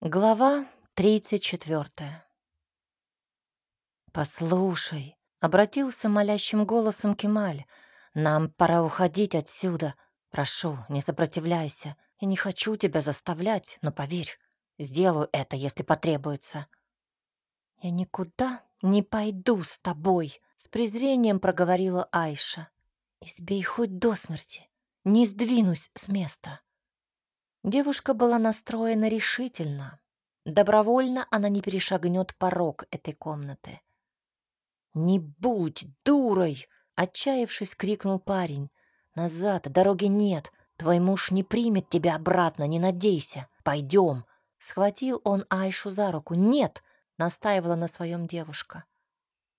Глава тридцать четвертая. «Послушай», — обратился молящим голосом Кемаль, «нам пора уходить отсюда. Прошу, не сопротивляйся. Я не хочу тебя заставлять, но поверь, сделаю это, если потребуется». «Я никуда не пойду с тобой», — с презрением проговорила Айша. «Избей хоть до смерти, не сдвинусь с места». Девушка была настроена решительно. Добровольно она не перешагнет порог этой комнаты. «Не будь дурой!» — отчаявшись, крикнул парень. «Назад, дороги нет. Твой муж не примет тебя обратно, не надейся. Пойдем!» Схватил он Айшу за руку. «Нет!» — настаивала на своем девушка.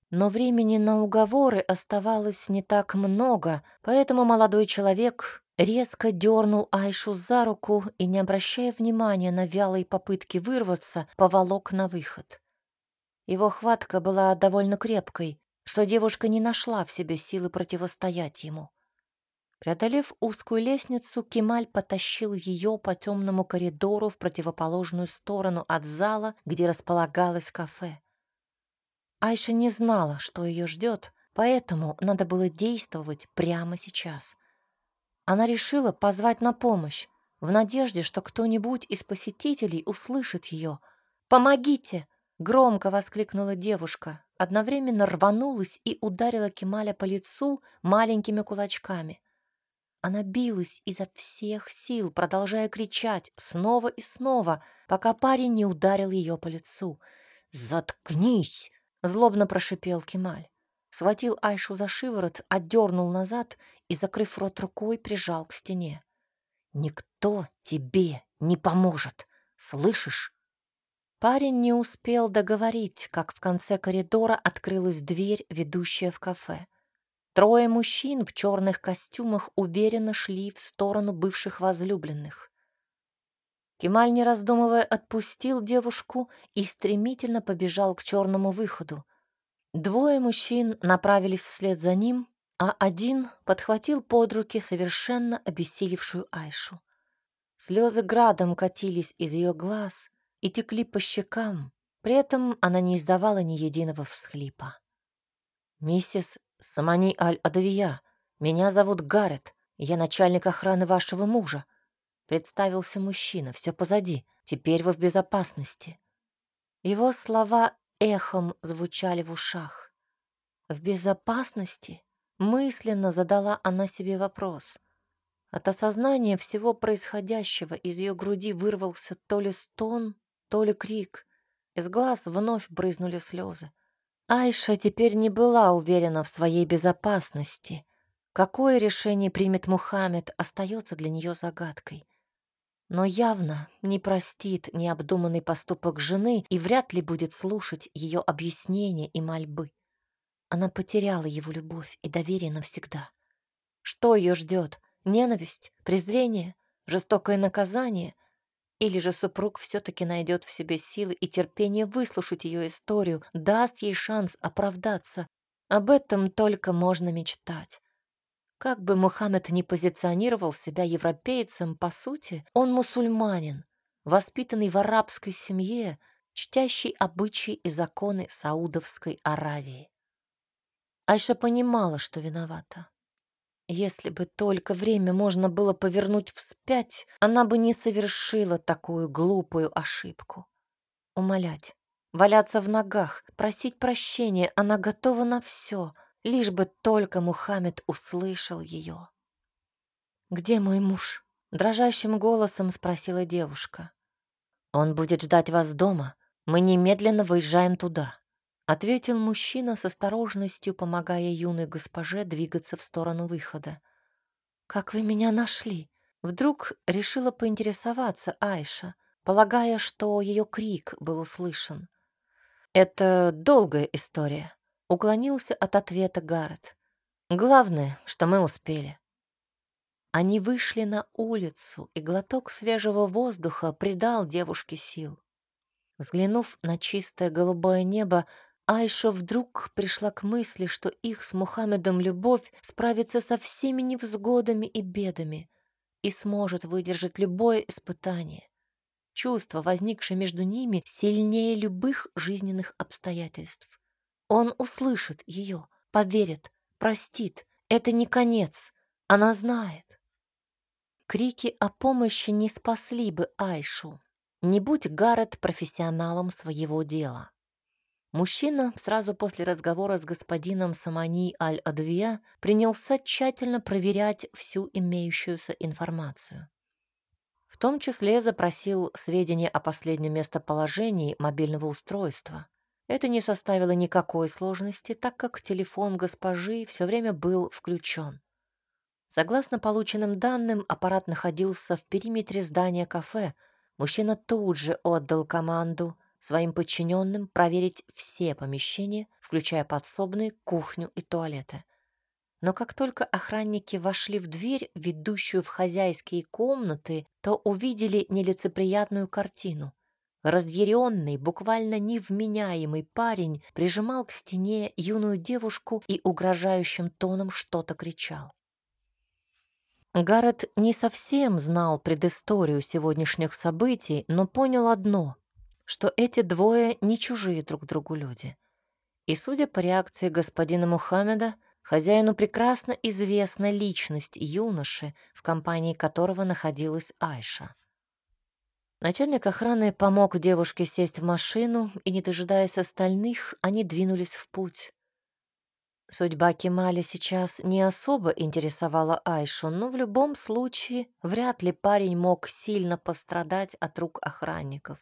Но времени на уговоры оставалось не так много, поэтому молодой человек резко дернул Айшу за руку и, не обращая внимания на вялые попытки вырваться, поволок на выход. Его хватка была довольно крепкой, что девушка не нашла в себе силы противостоять ему. Преодолев узкую лестницу, Кемаль потащил ее по темному коридору в противоположную сторону от зала, где располагалось кафе. Айша не знала, что ее ждет, поэтому надо было действовать прямо сейчас. Она решила позвать на помощь, в надежде, что кто-нибудь из посетителей услышит ее. «Помогите!» — громко воскликнула девушка, одновременно рванулась и ударила Кемаля по лицу маленькими кулачками. Она билась изо всех сил, продолжая кричать снова и снова, пока парень не ударил ее по лицу. «Заткнись!» — злобно прошипел Кемаль схватил Айшу за шиворот, отдернул назад и, закрыв рот рукой, прижал к стене. «Никто тебе не поможет, слышишь?» Парень не успел договорить, как в конце коридора открылась дверь, ведущая в кафе. Трое мужчин в черных костюмах уверенно шли в сторону бывших возлюбленных. Кемаль, не раздумывая, отпустил девушку и стремительно побежал к черному выходу. Двое мужчин направились вслед за ним, а один подхватил под руки совершенно обессилевшую Айшу. Слезы градом катились из ее глаз и текли по щекам, при этом она не издавала ни единого всхлипа. «Миссис Самани Аль-Адавия, меня зовут Гаррет, я начальник охраны вашего мужа», представился мужчина, все позади, теперь вы в безопасности. Его слова эхом звучали в ушах. В безопасности мысленно задала она себе вопрос. От осознания всего происходящего из ее груди вырвался то ли стон, то ли крик. Из глаз вновь брызнули слезы. Айша теперь не была уверена в своей безопасности. Какое решение примет Мухаммед, остается для нее загадкой но явно не простит необдуманный поступок жены и вряд ли будет слушать ее объяснения и мольбы. Она потеряла его любовь и доверие навсегда. Что ее ждет? Ненависть, презрение, жестокое наказание? Или же супруг все-таки найдет в себе силы и терпение выслушать ее историю, даст ей шанс оправдаться? Об этом только можно мечтать. Как бы Мухаммед ни позиционировал себя европейцем, по сути, он мусульманин, воспитанный в арабской семье, чтящий обычаи и законы Саудовской Аравии. Айша понимала, что виновата. Если бы только время можно было повернуть вспять, она бы не совершила такую глупую ошибку. Умолять, валяться в ногах, просить прощения, она готова на все — лишь бы только Мухаммед услышал ее. «Где мой муж?» — дрожащим голосом спросила девушка. «Он будет ждать вас дома. Мы немедленно выезжаем туда», — ответил мужчина с осторожностью, помогая юной госпоже двигаться в сторону выхода. «Как вы меня нашли?» Вдруг решила поинтересоваться Айша, полагая, что ее крик был услышан. «Это долгая история», Уклонился от ответа Гаррет. Главное, что мы успели. Они вышли на улицу, и глоток свежего воздуха придал девушке сил. Взглянув на чистое голубое небо, Айша вдруг пришла к мысли, что их с Мухаммедом любовь справится со всеми невзгодами и бедами и сможет выдержать любое испытание. чувство, возникшее между ними, сильнее любых жизненных обстоятельств. Он услышит ее, поверит, простит. Это не конец. Она знает. Крики о помощи не спасли бы Айшу. Не будь Гаррет профессионалом своего дела. Мужчина сразу после разговора с господином Самани Аль-Адвия принялся тщательно проверять всю имеющуюся информацию. В том числе запросил сведения о последнем местоположении мобильного устройства. Это не составило никакой сложности, так как телефон госпожи все время был включен. Согласно полученным данным, аппарат находился в периметре здания кафе. Мужчина тут же отдал команду своим подчиненным проверить все помещения, включая подсобные, кухню и туалеты. Но как только охранники вошли в дверь, ведущую в хозяйские комнаты, то увидели нелицеприятную картину. Разъяренный, буквально невменяемый парень прижимал к стене юную девушку и угрожающим тоном что-то кричал. Гаррет не совсем знал предысторию сегодняшних событий, но понял одно, что эти двое не чужие друг другу люди. И, судя по реакции господина Мухаммеда, хозяину прекрасно известна личность юноши, в компании которого находилась Айша. Начальник охраны помог девушке сесть в машину, и, не дожидаясь остальных, они двинулись в путь. Судьба Кемали сейчас не особо интересовала Айшу, но в любом случае вряд ли парень мог сильно пострадать от рук охранников.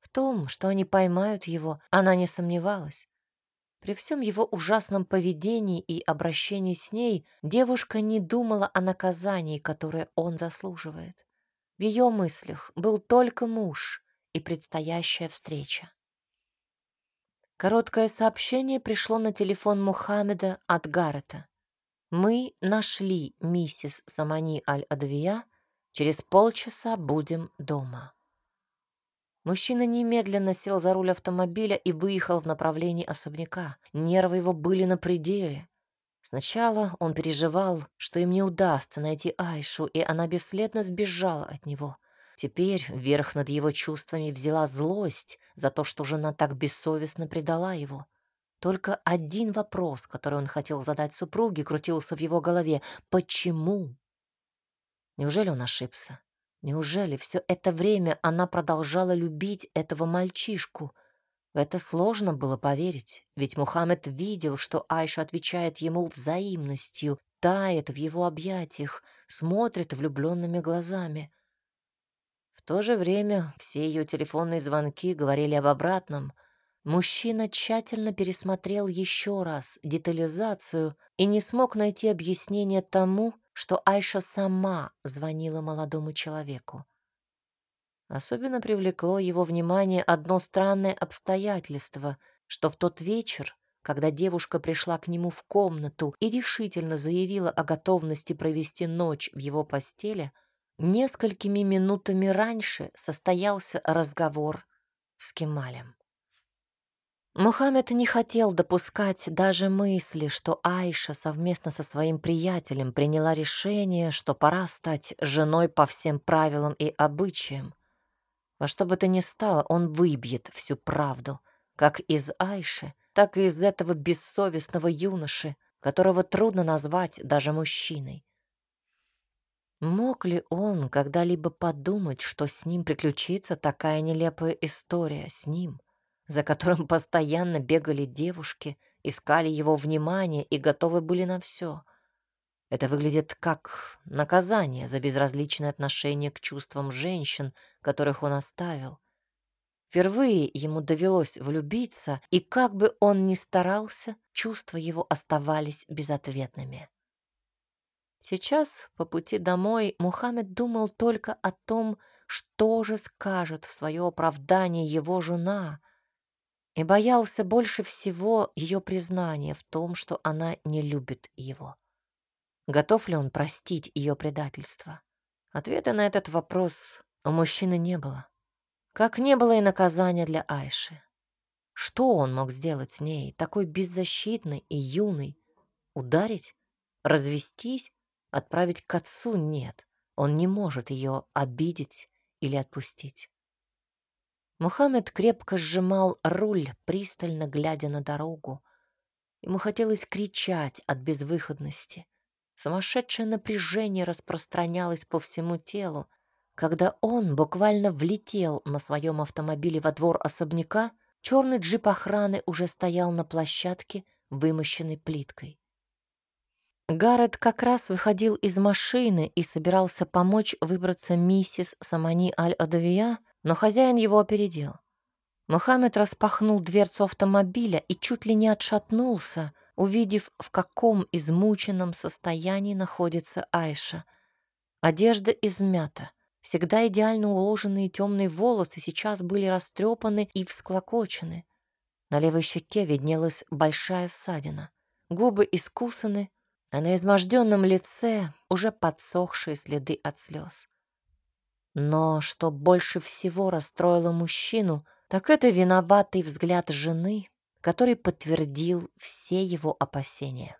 В том, что они поймают его, она не сомневалась. При всем его ужасном поведении и обращении с ней девушка не думала о наказании, которое он заслуживает. В ее мыслях был только муж и предстоящая встреча. Короткое сообщение пришло на телефон Мухаммеда от Гаррета. «Мы нашли миссис Самани Аль-Адвия. Через полчаса будем дома». Мужчина немедленно сел за руль автомобиля и выехал в направлении особняка. Нервы его были на пределе. Сначала он переживал, что им не удастся найти Айшу, и она бесследно сбежала от него. Теперь верх над его чувствами взяла злость за то, что жена так бессовестно предала его. Только один вопрос, который он хотел задать супруге, крутился в его голове. Почему? Неужели он ошибся? Неужели все это время она продолжала любить этого мальчишку? В это сложно было поверить, ведь Мухаммед видел, что Айша отвечает ему взаимностью, тает в его объятиях, смотрит влюбленными глазами. В то же время все ее телефонные звонки говорили об обратном. Мужчина тщательно пересмотрел еще раз детализацию и не смог найти объяснение тому, что Айша сама звонила молодому человеку. Особенно привлекло его внимание одно странное обстоятельство, что в тот вечер, когда девушка пришла к нему в комнату и решительно заявила о готовности провести ночь в его постели, Несколькими минутами раньше состоялся разговор с Кемалем. Мухаммед не хотел допускать даже мысли, что Айша совместно со своим приятелем приняла решение, что пора стать женой по всем правилам и обычаям. Во что бы то ни стало, он выбьет всю правду, как из Айши, так и из этого бессовестного юноши, которого трудно назвать даже мужчиной. Мог ли он когда-либо подумать, что с ним приключится такая нелепая история с ним, за которым постоянно бегали девушки, искали его внимание и готовы были на все? Это выглядит как наказание за безразличное отношение к чувствам женщин, которых он оставил. Впервые ему довелось влюбиться, и как бы он ни старался, чувства его оставались безответными. Сейчас, по пути домой, Мухаммед думал только о том, что же скажет в свое оправдание его жена, и боялся больше всего ее признания в том, что она не любит его. Готов ли он простить ее предательство? Ответа на этот вопрос у мужчины не было. Как не было и наказания для Айши. Что он мог сделать с ней, такой беззащитной и юной? Ударить? Развестись? Отправить к отцу нет. Он не может ее обидеть или отпустить. Мухаммед крепко сжимал руль, пристально глядя на дорогу. Ему хотелось кричать от безвыходности. Сумасшедшее напряжение распространялось по всему телу. Когда он буквально влетел на своем автомобиле во двор особняка, черный джип охраны уже стоял на площадке, вымощенной плиткой. Гаррет как раз выходил из машины и собирался помочь выбраться миссис Самани Аль-Адавия, но хозяин его опередил. Мухаммед распахнул дверцу автомобиля и чуть ли не отшатнулся, увидев, в каком измученном состоянии находится Айша. Одежда измята, всегда идеально уложенные темные волосы сейчас были растрепаны и всклокочены. На левой щеке виднелась большая ссадина. Губы искусаны, а на изможденном лице уже подсохшие следы от слез. Но что больше всего расстроило мужчину, так это виноватый взгляд жены, который подтвердил все его опасения.